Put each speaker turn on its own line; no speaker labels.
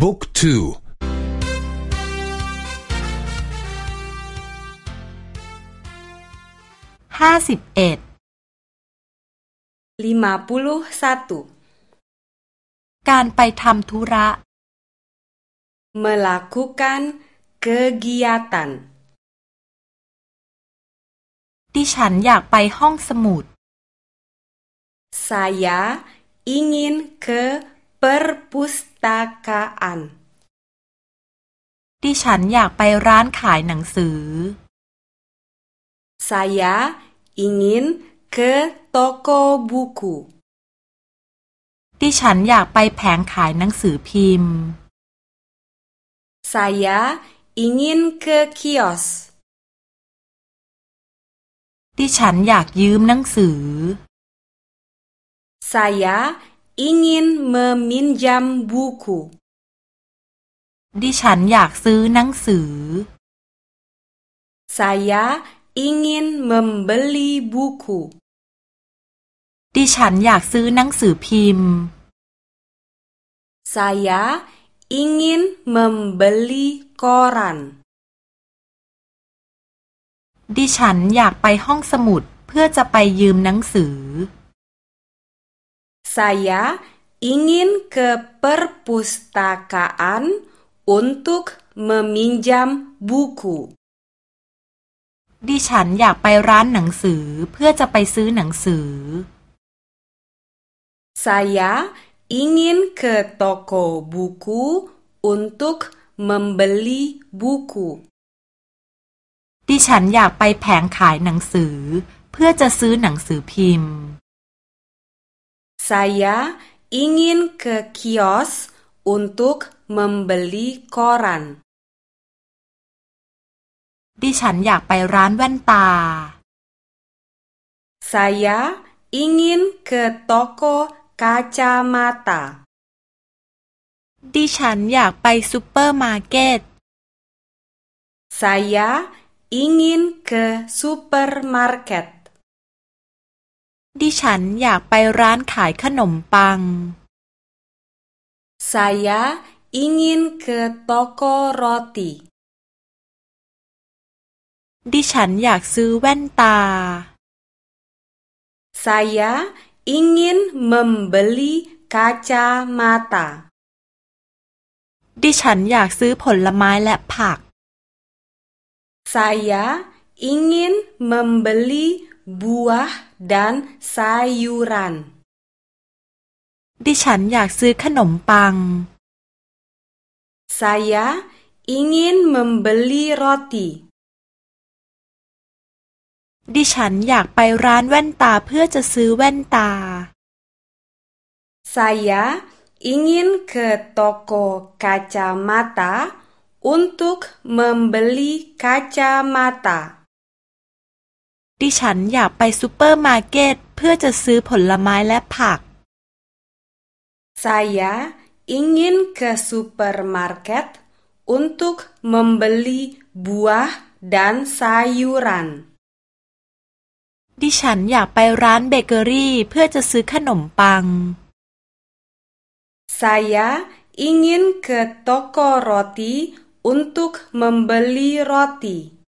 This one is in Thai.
บุ๊กทู
ห้าสิบเอ็ด
lima puluh satu
การไปทำธุระ
melakukan kegiatan
ดิฉันอยากไปห้องสมุด
saya ingin ke perpustakaan
ดิฉันอยากไปร้านขายหนังสือ
saya ingin ke toko buku
ดิฉันอยากไปแผงขายหนังสือพิมพ์
saya ingin ke kios
ดิฉันอยากยืมหนังสือ
saya ingin meminjam buku
ดิฉันอยากซื้อหนังสือ
saya ingin membeli buku
ดิฉันอยากซื้อหนังสือพิมพ์
saya ingin membeli koran
ดิฉันอยากไปห้องสมุดเพื่อจะไปยืมหนังสือ
saya ingin ke perpustakaan untuk meminjam buku
ดิฉันอยากไปร้านหนังสือเพื่อจะไปซื้อหนังสือ
saya ingin ke toko buku untuk membeli buku
ดิฉันอยากไปแผงขายหนังสือเพื่อจะซื้อหนังสือพิมพ์
saya ingin ke kios untuk membeli koran
ดิฉันอยากไปร้านแว่นตา
saya ingin ke toko kacamata
ดิฉันอยากไปซูเปอร์มาร์เก็ต
saya ingin ke supermarket
ดิฉันอยากไปร้านขายขนมปัง
saya ingin ke toko roti
ดิฉันอยากซื้อแว่นตา
saya ingin membeli kacamata
ดิฉันอยากซื้อผลไม้และผัก
saya ingin membeli buah dan sayuran
ดิฉันอยากซื้อขนมปัง
saya ingin membeli roti
ดิฉันอยากไปร้านแว่นตาเพื่อจะซื้อแว่นตา
saya ingin ke toko kacamata untuk membeli kacamata
ดิฉันอยากไปซูเปอร์มาร์เก็ตเพื่อจะซื้อผลไม้และผัก
saya ingin ke supermarket untuk membeli buah dan sayuran
ดิฉันอยากไปร้านเบเกอรี่เพื่อจะซื้อขนมปัง
saya ingin ke toko roti untuk membeli roti